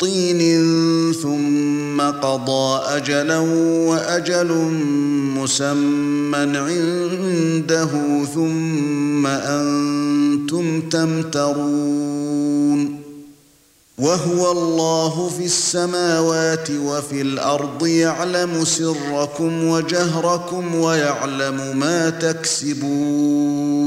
طين ثم قضى أجلا وأجل مسمى عنده ثم أنتم تمترون وهو الله في السماوات وفي الأرض يعلم سركم وجهركم ويعلم ما تكسبون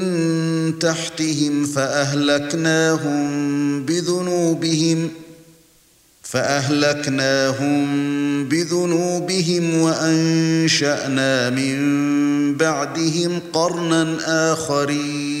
تحتهم فأهلكناهم بذنوبهم فأهلكناهم بذنوبهم وأنشأنا من بعدهم قرنا آخرين.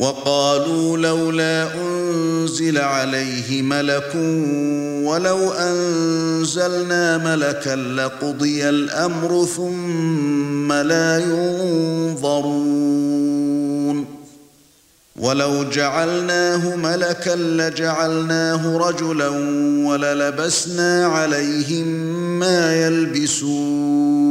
وقالوا لولا أنزل عليه ملك ولو أنزلنا ملكا لقضي الأمر ثم لا ينظرون. ولو جعلناه ملكا لجعلناه رجلا وللبسنا عليهم ما يلبسون.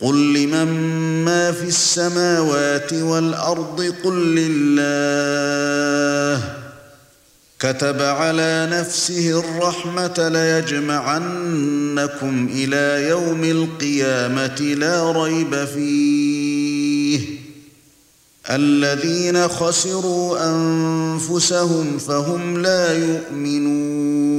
قل لمن ما في السماوات والارض قل لله كتب على نفسه الرحمه ليجمعنكم إلى يوم القيامه لا ريب فيه الذين خسروا انفسهم فهم لا يؤمنون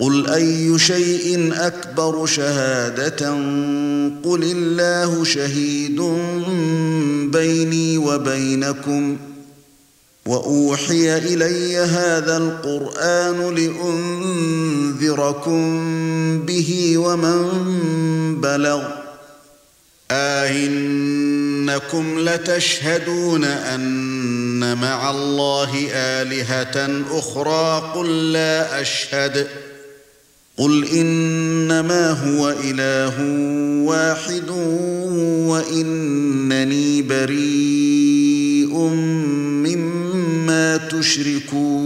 قل اي شيء اكبر شهاده قل الله شهيد بيني وبينكم واوحي الي هذا القران لانذركم به ومن بلغ أئنكم لتشهدون أن مع الله آلهة أخرى قل لا أشهد قل إنما هو إله واحد وإنني بريء مما تشركون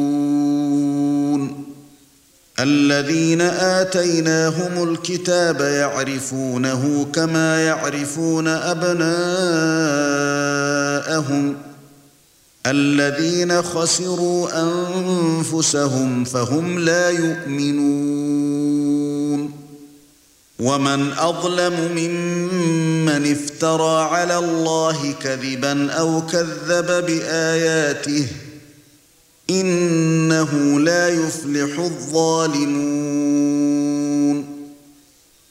الذين آتيناهم الكتاب يعرفونه كما يعرفون أبناءهم الذين خسروا أنفسهم فهم لا يؤمنون ومن أظلم ممن افترى على الله كذبا أو كذب بآياته إنه لا يفلح الظالمون.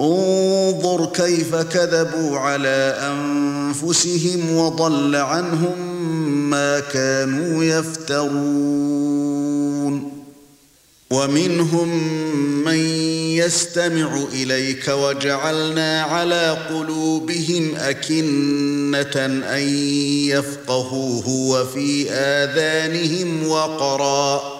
انظر كيف كذبوا على أنفسهم وضل عنهم ما كانوا يفترون. ومنهم من يستمع إليك وجعلنا على قلوبهم أكنة أن يفقهوه وفي آذانهم وقرا.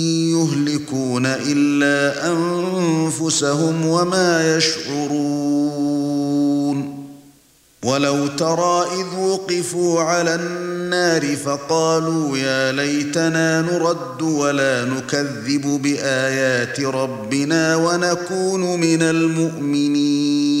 يهلكون إلا أنفسهم وما يشعرون. ولو ترى إذ وقفوا على النار فقالوا يا ليتنا نرد ولا نكذب بآيات ربنا ونكون من المؤمنين.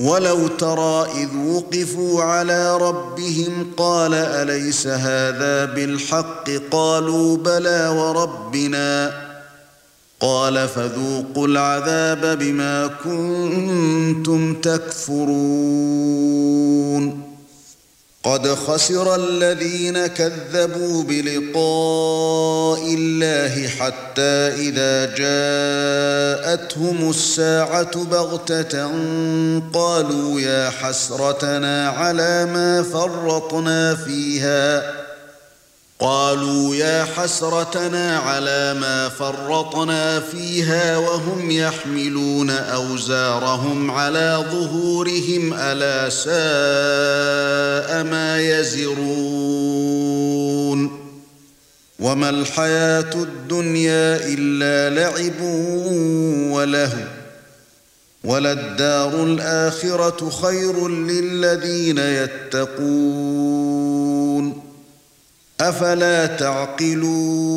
ولو ترى إذ وقفوا على ربهم قال أليس هذا بالحق قالوا بلى وربنا قال فذوقوا العذاب بما كنتم تكفرون قد خسر الذين كذبوا بلقاء الله حتى إذا جاءتهم الساعة بغتة قالوا يا حسرتنا على ما فرطنا فيها قالوا يا حسرتنا على ما فرطنا فيها وهم يحملون أوزارهم على ظهورهم ألا ساء ما يزرون وما الحياة الدنيا إلا لعب وله وللدار الآخرة خير للذين يتقون أفلا تعقلون؟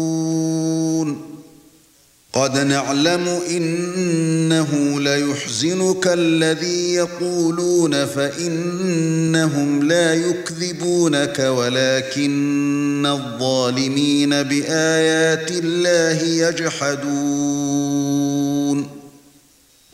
قد نعلم إنه ليحزنك الذي يقولون فإنهم لا يكذبونك ولكن الظالمين بآيات الله يجحدون.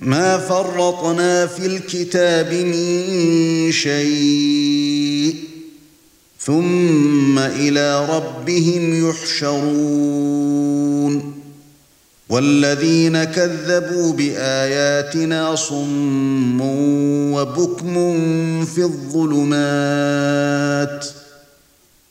ما فرطنا في الكتاب من شيء ثم إلى ربهم يحشرون والذين كذبوا بآياتنا صم وبكم في الظلمات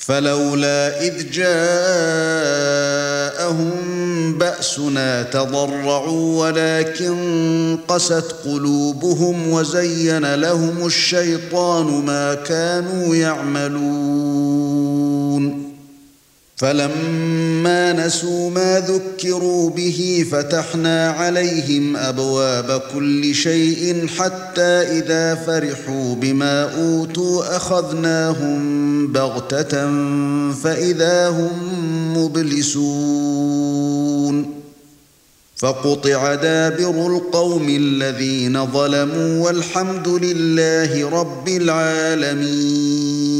فلولا إذ جاءهم بأسنا تضرعوا ولكن قست قلوبهم وزين لهم الشيطان ما كانوا يعملون. فلما نسوا ما ذكروا به فتحنا عليهم أبواب كل شيء حتى إذا فرحوا بما أوتوا أخذناهم بغتة فإذا هم مبلسون فقطع دابر القوم الذين ظلموا والحمد لله رب العالمين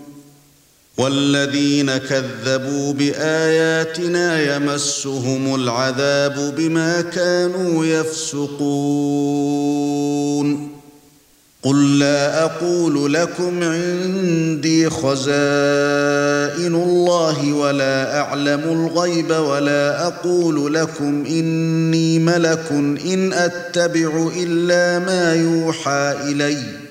والذين كذبوا بآياتنا يمسهم العذاب بما كانوا يفسقون. قل لا أقول لكم عندي خزائن الله ولا أعلم الغيب ولا أقول لكم إني ملك إن أتبع إلا ما يوحى إلي.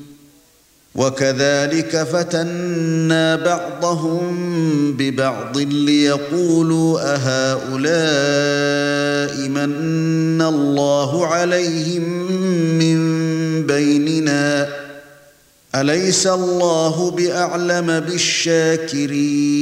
وكذلك فتنا بعضهم ببعض ليقولوا أهؤلاء من الله عليهم من بيننا؟ أليس الله بأعلم بالشاكرين؟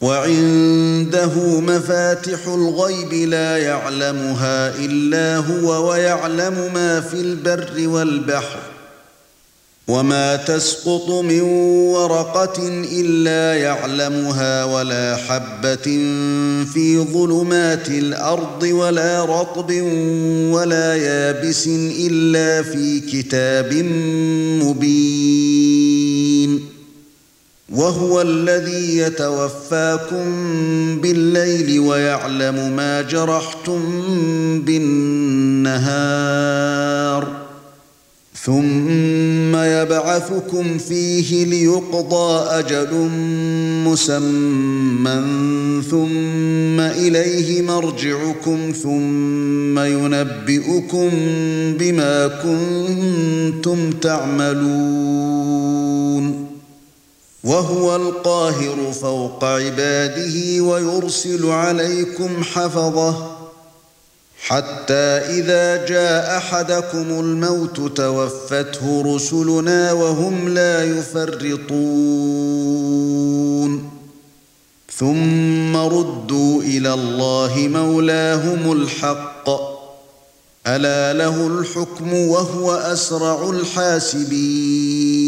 وعنده مفاتح الغيب لا يعلمها إلا هو ويعلم ما في البر والبحر وما تسقط من ورقة إلا يعلمها ولا حبة في ظلمات الأرض ولا رطب ولا يابس إلا في كتاب مبين وهو الذي يتوفاكم بالليل ويعلم ما جرحتم بالنهار ثم يبعثكم فيه ليقضى أجل مسمى ثم إليه مرجعكم ثم ينبئكم بما كنتم تعملون وهو القاهر فوق عباده ويرسل عليكم حفظه حتى إذا جاء أحدكم الموت توفته رسلنا وهم لا يفرطون. ثم ردوا إلى الله مولاهم الحق. ألا له الحكم وهو أسرع الحاسبين.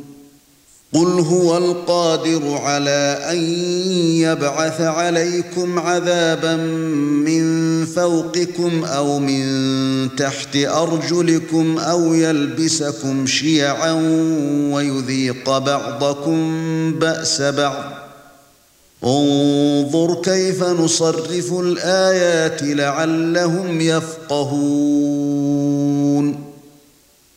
قُلْ هُوَ الْقَادِرُ عَلَى أَن يَبْعَثَ عَلَيْكُمْ عَذَابًا مِّن فَوْقِكُمْ أَوْ مِن تَحْتِ أَرْجُلِكُمْ أَوْ يَلْبِسَكُمْ شِيَعًا وَيُذِيقَ بَعْضَكُم بَأْسَ بَعْضٍ. انظُرْ كَيْفَ نُصَرِّفُ الْآيَاتِ لَعَلَّهُمْ يَفْقَهُونَ.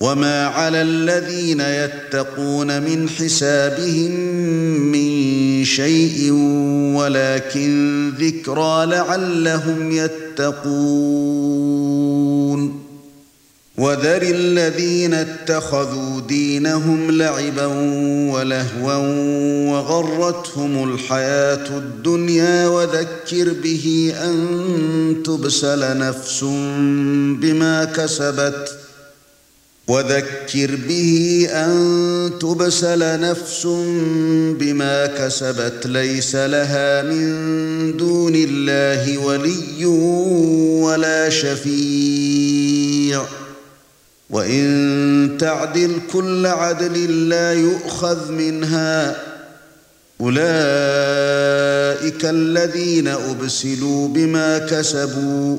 وَمَا عَلَى الَّذِينَ يَتَّقُونَ مِنْ حِسَابِهِمْ مِنْ شَيْءٍ وَلَكِنْ ذِكْرَى لَعَلَّهُمْ يَتَّقُونَ وَذَرِ الَّذِينَ اتَّخَذُوا دِينَهُمْ لَعِبًا وَلَهْوًا وَغَرَّتْهُمُ الْحَيَاةُ الدُّنْيَا وَذَكِّرْ بِهِ أَن تُبْسَلَ نَفْسٌ بِمَا كَسَبَتْ وَذَكِّرْ بِهِ أَن تُبْسَلَ نَفْسٌ بِمَا كَسَبَتْ لَيْسَ لَهَا مِن دُونِ اللَّهِ وَلِيٌّ وَلَا شَفِيعٌ. وَإِن تَعْدِلْ كُلَّ عَدْلٍ لَّا يُؤْخَذْ مِنْهَا. أُولَئِكَ الَّذِينَ أُبْسِلُوا بِمَا كَسَبُوا.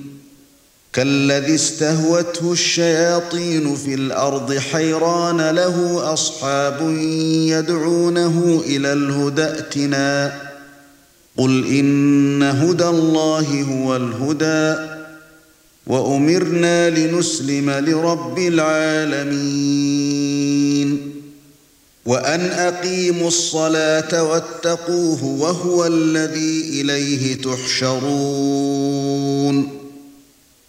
كالذي استهوته الشياطين في الأرض حيران له أصحاب يدعونه إلى الهدى ائتنا. قل إن هدى الله هو الهدى وأمرنا لنسلم لرب العالمين. وأن أقيموا الصلاة واتقوه وهو الذي إليه تحشرون.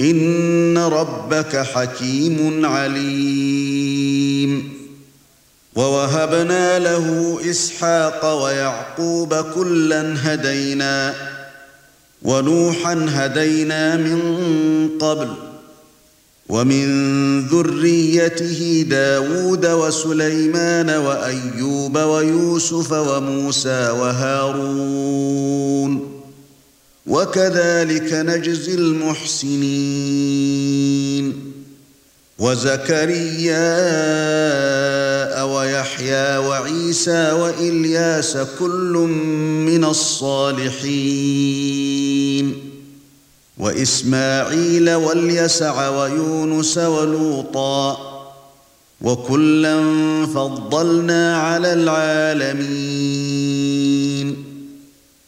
ان ربك حكيم عليم ووهبنا له اسحاق ويعقوب كلا هدينا ونوحا هدينا من قبل ومن ذريته داود وسليمان وايوب ويوسف وموسى وهارون وكذلك نجزي المحسنين. وزكريا ويحيى وعيسى وإلياس كل من الصالحين. وإسماعيل واليسع ويونس ولوطا وكلا فضلنا على العالمين.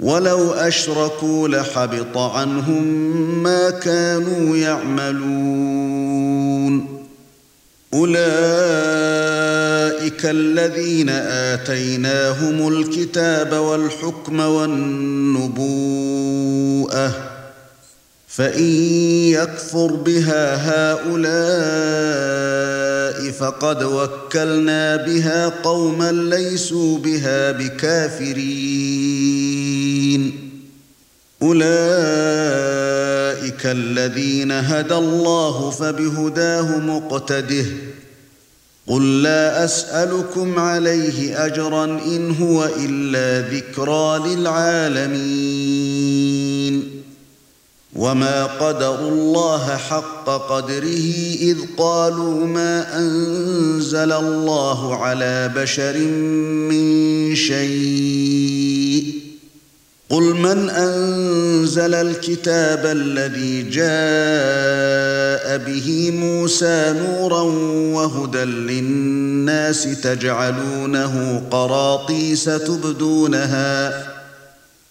ولو أشركوا لحبط عنهم ما كانوا يعملون. أولئك الذين آتيناهم الكتاب والحكم والنبوءة فان يكفر بها هؤلاء فقد وكلنا بها قوما ليسوا بها بكافرين اولئك الذين هدى الله فبهداه مقتده قل لا اسالكم عليه اجرا ان هو الا ذكرى للعالمين وما قدروا الله حق قدره اذ قالوا ما انزل الله على بشر من شيء قل من انزل الكتاب الذي جاء به موسى نورا وهدى للناس تجعلونه قراطيس تبدونها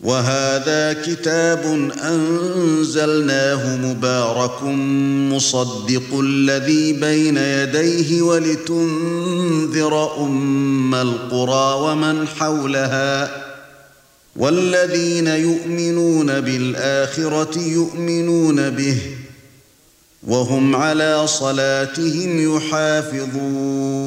وهذا كتاب أنزلناه مبارك مصدق الذي بين يديه ولتنذر أم القرى ومن حولها والذين يؤمنون بالآخرة يؤمنون به وهم على صلاتهم يحافظون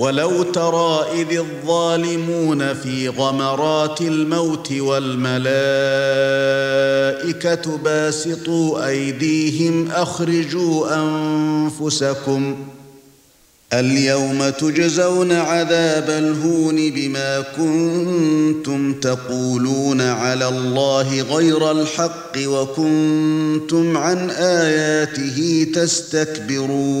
ولو ترى إذ الظالمون في غمرات الموت والملائكة باسطوا أيديهم أخرجوا أنفسكم اليوم تجزون عذاب الهون بما كنتم تقولون على الله غير الحق وكنتم عن آياته تستكبرون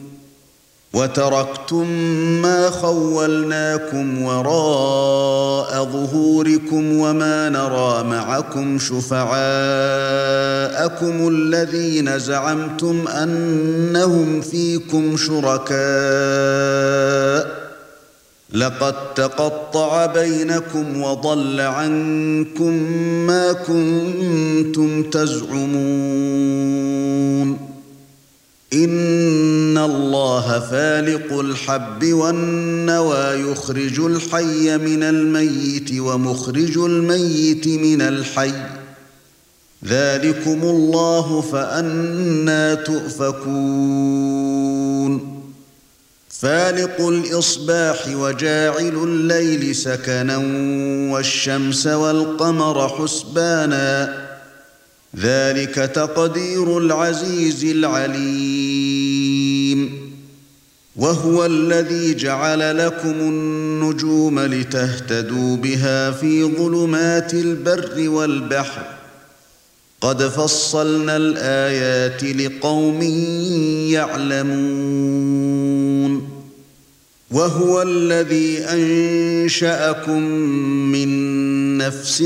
وتركتم ما خولناكم وراء ظهوركم وما نرى معكم شفعاءكم الذين زعمتم أنهم فيكم شركاء لقد تقطع بينكم وضل عنكم ما كنتم تزعمون ان الله فالق الحب والنوى يخرج الحي من الميت ومخرج الميت من الحي. ذلكم الله فأنا تؤفكون. فالق الإصباح وجاعل الليل سكنا والشمس والقمر حسبانا. ذلك تقدير العزيز العليم. وهو الذي جعل لكم النجوم لتهتدوا بها في ظلمات البر والبحر. قد فصلنا الآيات لقوم يعلمون. وهو الذي أنشأكم من نفس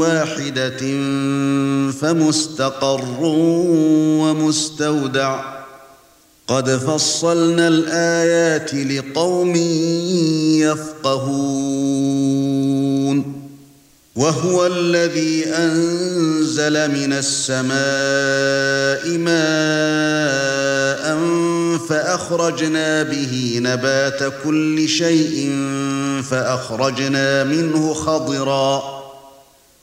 واحدة فمستقر ومستودع. قد فصلنا الآيات لقوم يفقهون. وهو الذي أنزل من السماء ماء فأخرجنا به نبات كل شيء فأخرجنا منه خضرا.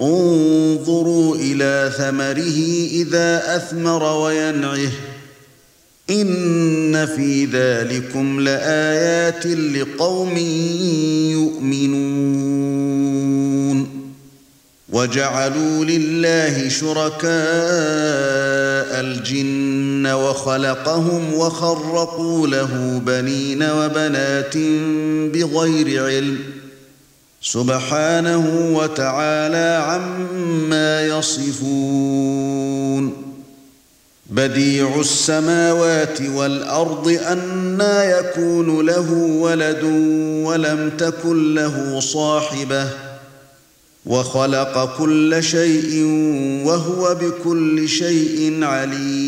انظروا إلى ثمره إذا أثمر وينعه. إن في ذلكم لآيات لقوم يؤمنون. وجعلوا لله شركاء الجن وخلقهم وخرقوا له بنين وبنات بغير علم. سبحانه وتعالى عما يصفون. بديع السماوات والأرض أنا يكون له ولد ولم تكن له صاحبة وخلق كل شيء وهو بكل شيء عليم.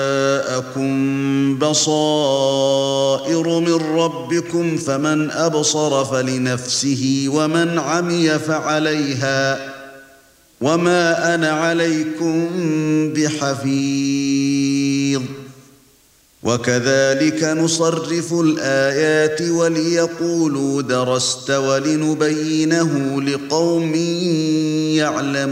جاءكم بصائر من ربكم فمن أبصر فلنفسه ومن عمي فعليها وما أنا عليكم بحفيظ. وكذلك نصرف الآيات وليقولوا درست ولنبينه لقوم يعلمون.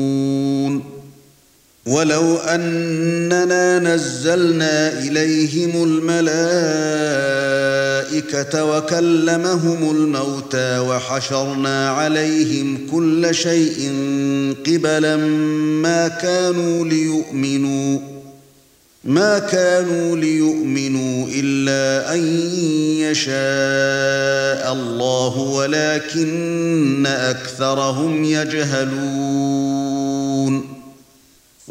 ولو أننا نزلنا إليهم الملائكة وكلمهم الموتى وحشرنا عليهم كل شيء قبلا ما كانوا ليؤمنوا ما كانوا ليؤمنوا إلا أن يشاء الله ولكن أكثرهم يجهلون.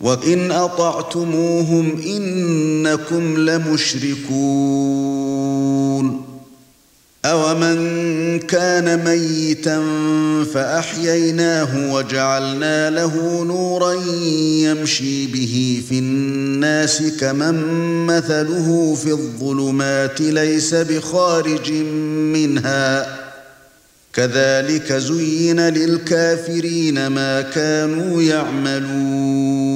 وان اطعتموهم انكم لمشركون أَوَمَنْ كَانَ مَيِّتًا فَأَحْيَيْنَاهُ وَجَعَلْنَا لَهُ نُورًا يَمْشِي بِهِ فِي النَّاسِ كَمَنْ مَثَلُهُ فِي الظُّلُمَاتِ لَيْسَ بِخَارِجٍ مِنْهَا كَذَلِكَ زُيِّنَ لِلْكَافِرِينَ مَا كَانُوا يَعْمَلُونَ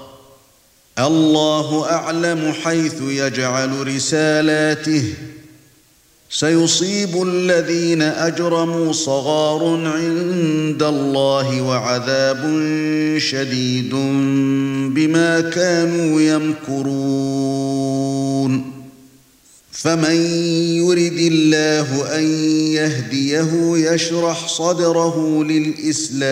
الله أعلم حيث يجعل رسالاته. سيصيب الذين أجرموا صغار عند الله وعذاب شديد بما كانوا يمكرون. فمن يرد الله أن يهديه يشرح صدره للإسلام.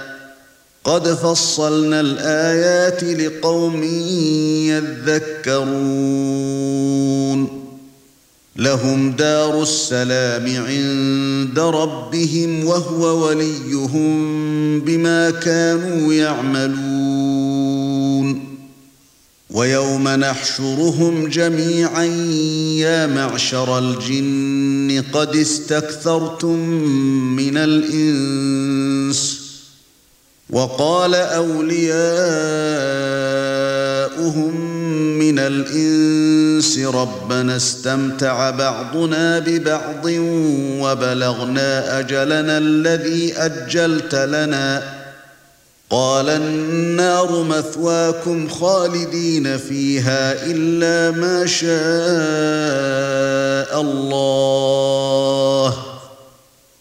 قد فصلنا الآيات لقوم يذكرون. لهم دار السلام عند ربهم وهو وليهم بما كانوا يعملون. ويوم نحشرهم جميعا يا معشر الجن قد استكثرتم من الإنس وقال أولياؤهم من الإنس ربنا استمتع بعضنا ببعض وبلغنا أجلنا الذي أجلت لنا. قال النار مثواكم خالدين فيها إلا ما شاء الله.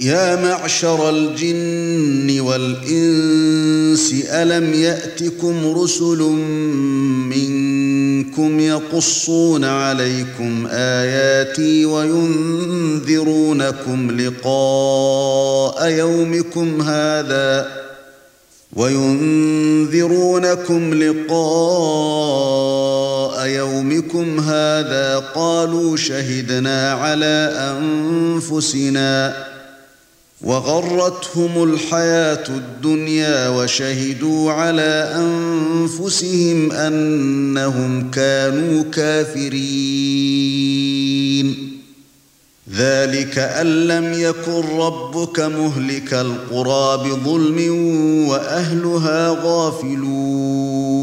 يا معشر الجن والإنس ألم يأتكم رسل منكم يقصون عليكم آياتي وينذرونكم لقاء يومكم هذا وينذرونكم لقاء يومكم هذا قالوا شهدنا على أنفسنا وغرتهم الحياة الدنيا وشهدوا على أنفسهم أنهم كانوا كافرين. ذلك أن لم يكن ربك مهلك القرى بظلم وأهلها غافلون.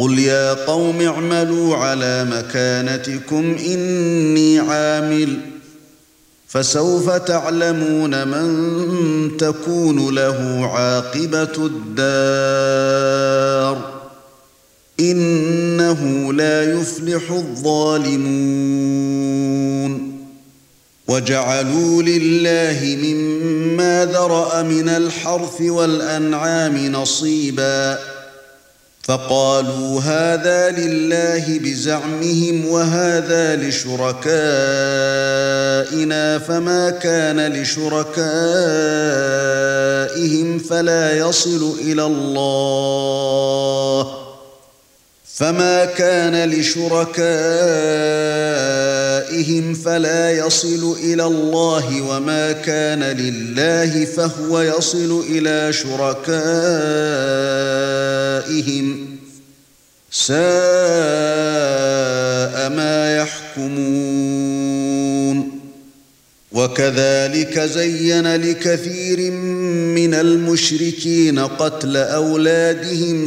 قل يا قوم اعملوا على مكانتكم اني عامل فسوف تعلمون من تكون له عاقبه الدار انه لا يفلح الظالمون وجعلوا لله مما ذرا من الحرث والانعام نصيبا فقالوا هذا لله بزعمهم وهذا لشركائنا فما كان لشركائهم فلا يصل إلى الله فما كان لشركائهم فلا يصل إلى الله وما كان لله فهو يصل إلى شركائهم ساء ما يحكمون وكذلك زين لكثير من المشركين قتل اولادهم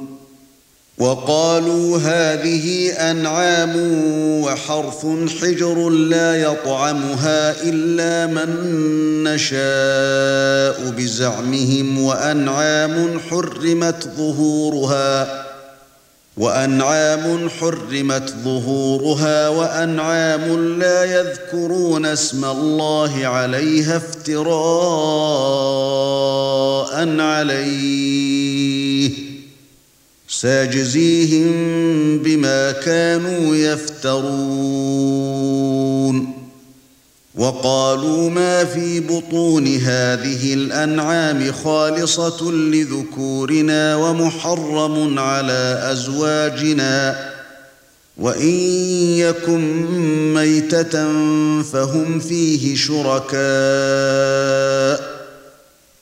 وقالوا هذه أنعام وحرث حجر لا يطعمها إلا من نشاء بزعمهم وأنعام حرمت ظهورها وأنعام حرمت ظهورها وأنعام لا يذكرون اسم الله عليها افتراء عليه ساجزيهم بما كانوا يفترون. وقالوا ما في بطون هذه الأنعام خالصة لذكورنا ومحرم على أزواجنا. وإن يكن ميتة فهم فيه شركاء.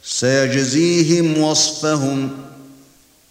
سيجزيهم وصفهم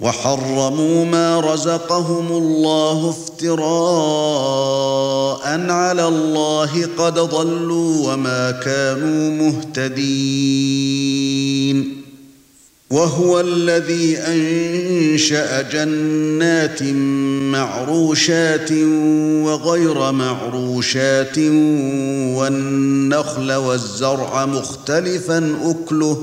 وحرموا ما رزقهم الله افتراء على الله قد ضلوا وما كانوا مهتدين. وهو الذي أنشأ جنات معروشات وغير معروشات والنخل والزرع مختلفا أكله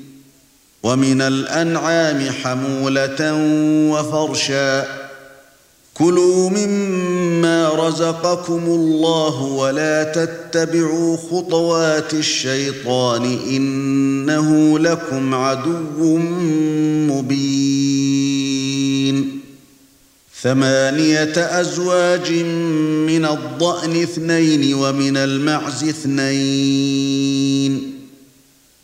ومن الأنعام حمولة وفرشا. كلوا مما رزقكم الله ولا تتبعوا خطوات الشيطان إنه لكم عدو مبين. ثمانية أزواج من الضأن اثنين ومن المعز اثنين.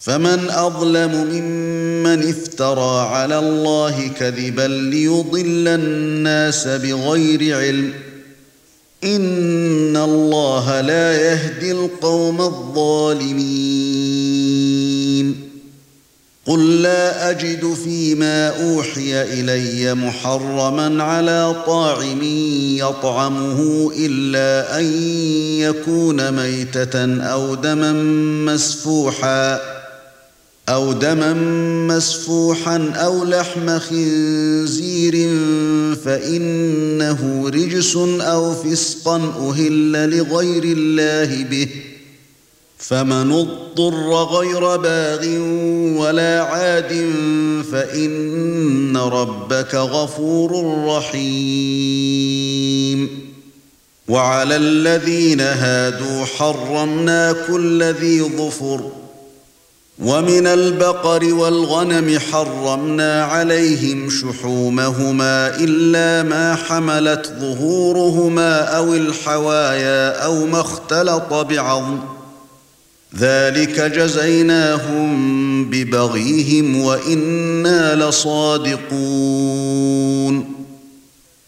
فَمَنْ أَظْلَمُ مِمَّنِ افْتَرَى عَلَى اللَّهِ كَذِبًا لِيُضِلَّ النَّاسَ بِغَيْرِ عِلْمٍ إِنَّ اللَّهَ لَا يَهْدِي الْقَوْمَ الظَّالِمِينَ. قُل لَّا أَجِدُ فِيمَا أُوحِيَ إِلَيَّ مُحَرَّمًا عَلَىٰ طَاعِمٍ يَطْعَمُهُ إِلَّا أَن يَكُونَ مَيْتَةً أَوْ دَمًا مَّسْفُوحًا. أَوْ دَمًا مَّسْفُوحًا أَوْ لَحْمَ خِنزِيرٍ فَإِنَّهُ رِجْسٌ أَوْ فِسْقًا أُهِلَّ لِغَيْرِ اللَّهِ بِهِ فَمَنِ اضْطُرَّ غَيْرَ بَاغٍ وَلَا عَادٍ فَإِنَّ رَبَّكَ غَفُورٌ رَّحِيمٌ. وَعَلَى الَّذِينَ هَادُوا حَرَّمْنَا كُلَّ ذِي ظُفُرٍ وَمِنَ الْبَقَرِ وَالْغَنَمِ حَرَّمْنَا عَلَيْهِمْ شُحُومَهُمَا إِلَّا مَا حَمَلَتْ ظُهُورُهُمَا أَوِ الْحَوَايَا أَوْ مَا اخْتَلَطَ بِعَظْمٍ. ذَلِكَ جَزَيْنَاهُم بِبَغْيِهِمْ وَإِنَّا لَصَادِقُونَ.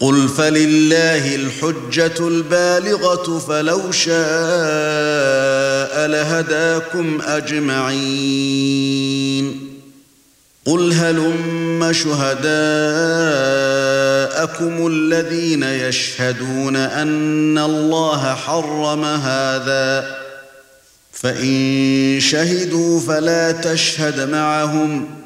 قل فلله الحجة البالغة فلو شاء لهداكم أجمعين. قل هلم شهداءكم الذين يشهدون أن الله حرم هذا. فإن شهدوا فلا تشهد معهم.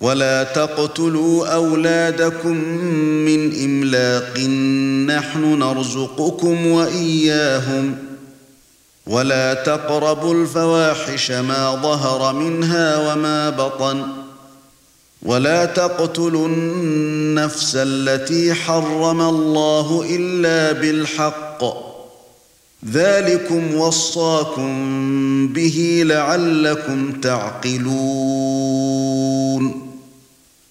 ولا تقتلوا اولادكم من املاق نحن نرزقكم واياهم ولا تقربوا الفواحش ما ظهر منها وما بطن ولا تقتلوا النفس التي حرم الله الا بالحق ذلكم وصاكم به لعلكم تعقلون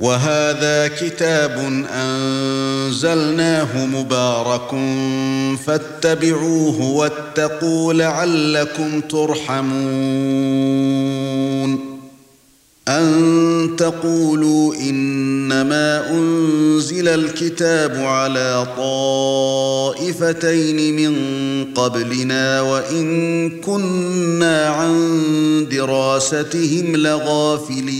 وهذا كتاب أنزلناه مبارك فاتبعوه واتقوا لعلكم ترحمون. أن تقولوا إنما أنزل الكتاب على طائفتين من قبلنا وإن كنا عن دراستهم لغافلين.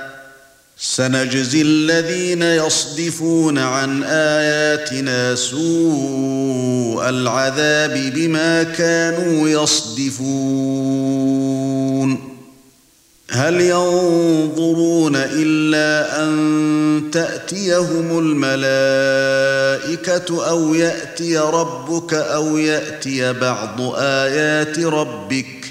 سنجزي الذين يصدفون عن آياتنا سوء العذاب بما كانوا يصدفون. هل ينظرون إلا أن تأتيهم الملائكة أو يأتي ربك أو يأتي بعض آيات ربك؟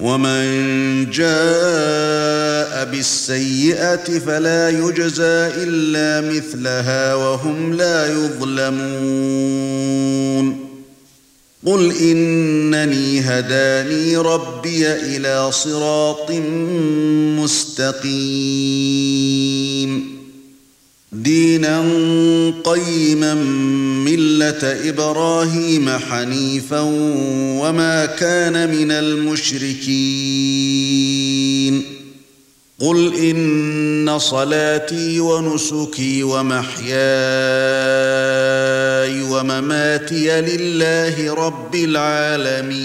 ومن جاء بالسيئه فلا يجزى الا مثلها وهم لا يظلمون قل انني هداني ربي إلى صراط مستقيم دينا قيما ملة إبراهيم حنيفا وما كان من المشركين. قل إن صلاتي ونسكي ومحياي ومماتي لله رب العالمين.